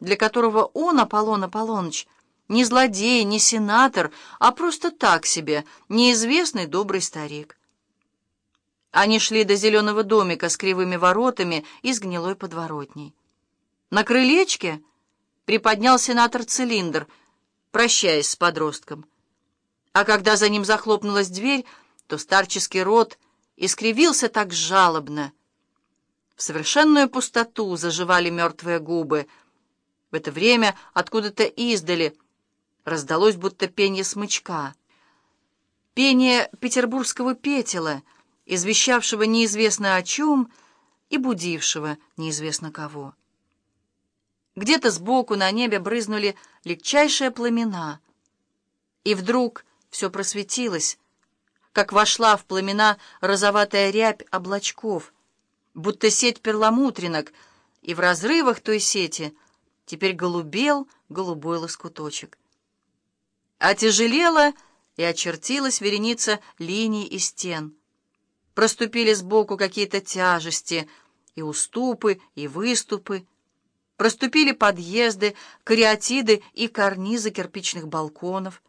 для которого он, Аполлон Аполлоныч, не злодей, не сенатор, а просто так себе, неизвестный добрый старик. Они шли до зеленого домика с кривыми воротами и с гнилой подворотней. На крылечке приподнял сенатор цилиндр, прощаясь с подростком. А когда за ним захлопнулась дверь, то старческий рот искривился так жалобно. В совершенную пустоту заживали мертвые губы. В это время откуда-то издали раздалось будто пение смычка. Пение петербургского петела, извещавшего неизвестно о чем и будившего неизвестно кого. Где-то сбоку на небе брызнули легчайшие пламена. И вдруг все просветилось, как вошла в пламена розоватая рябь облачков, будто сеть перламутринок, и в разрывах той сети теперь голубел голубой лоскуточек. Отяжелела и очертилась вереница линий и стен. Проступили сбоку какие-то тяжести, и уступы, и выступы, Проступили подъезды, кариатиды и карнизы кирпичных балконов.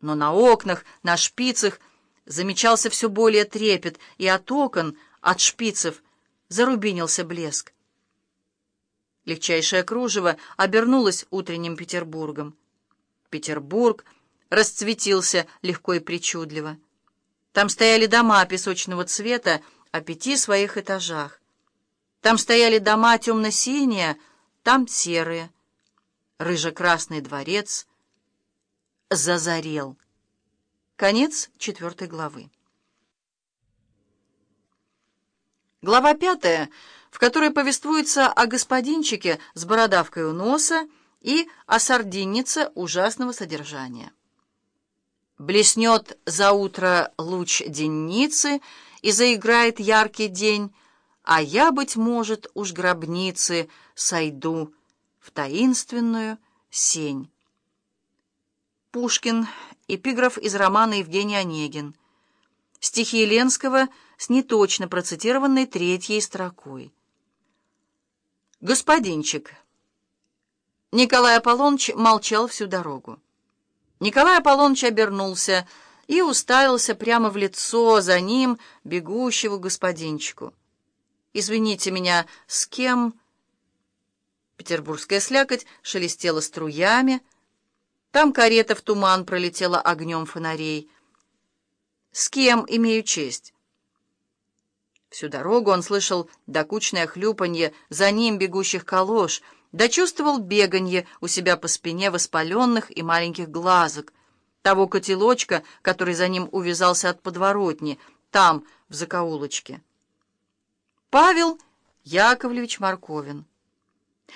Но на окнах, на шпицах замечался все более трепет, и от окон, от шпицев, зарубинился блеск. Легчайшее кружево обернулось утренним Петербургом. Петербург расцветился легко и причудливо. Там стояли дома песочного цвета о пяти своих этажах. Там стояли дома темно-синие, там серые. Рыжо-красный дворец зазарел. Конец четвертой главы. Глава пятая, в которой повествуется о господинчике с бородавкой у носа и о сардиннице ужасного содержания. Блеснет за утро луч денницы, и заиграет яркий день, а я, быть может, уж гробницы сойду в таинственную сень. Пушкин. Эпиграф из романа Евгений Онегин. Стихи Ленского с неточно процитированной третьей строкой. Господинчик. Николай Аполлоныч молчал всю дорогу. Николай Аполлоныч обернулся и уставился прямо в лицо за ним, бегущего господинчику. «Извините меня, с кем?» Петербургская слякоть шелестела струями. Там карета в туман пролетела огнем фонарей. «С кем имею честь?» Всю дорогу он слышал докучное хлюпанье за ним бегущих калош, дочувствовал беганье у себя по спине воспаленных и маленьких глазок, того котелочка, который за ним увязался от подворотни, там, в закоулочке. Павел Яковлевич Марковин.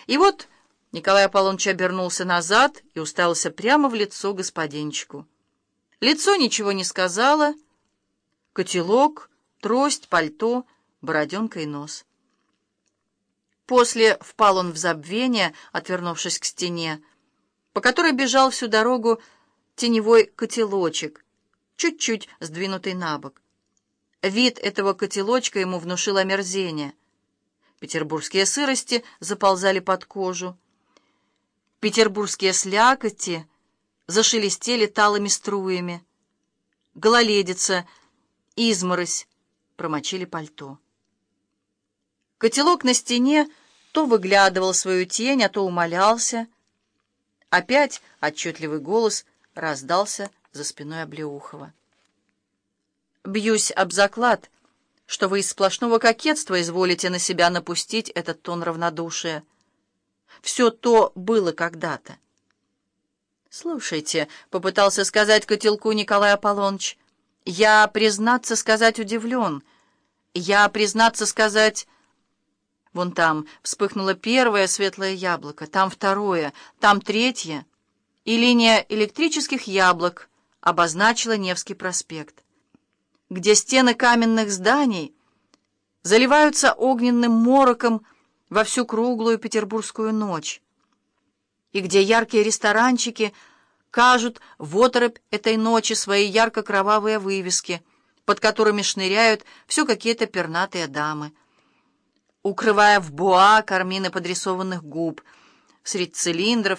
И вот Николай Аполлоныч обернулся назад и уставился прямо в лицо господинчику. Лицо ничего не сказала. Котелок, трость, пальто, бороденка и нос. После впал он в забвение, отвернувшись к стене, по которой бежал всю дорогу теневой котелочек, чуть-чуть сдвинутый на бок. Вид этого котелочка ему внушил омерзение. Петербургские сырости заползали под кожу. Петербургские слякоти зашелестели талыми струями. Гололедица, изморозь промочили пальто. Котелок на стене то выглядывал свою тень, а то умолялся. Опять отчетливый голос раздался за спиной Облеухова. Бьюсь об заклад, что вы из сплошного кокетства изволите на себя напустить этот тон равнодушия. Все то было когда-то. «Слушайте», — попытался сказать котелку Николай Аполлоныч, — «я, признаться сказать, удивлен. Я, признаться сказать...» Вон там вспыхнуло первое светлое яблоко, там второе, там третье, и линия электрических яблок обозначила Невский проспект где стены каменных зданий заливаются огненным мороком во всю круглую петербургскую ночь, и где яркие ресторанчики кажут в оторопь этой ночи свои ярко-кровавые вывески, под которыми шныряют все какие-то пернатые дамы, укрывая в буа кармины подрисованных губ, средь цилиндров,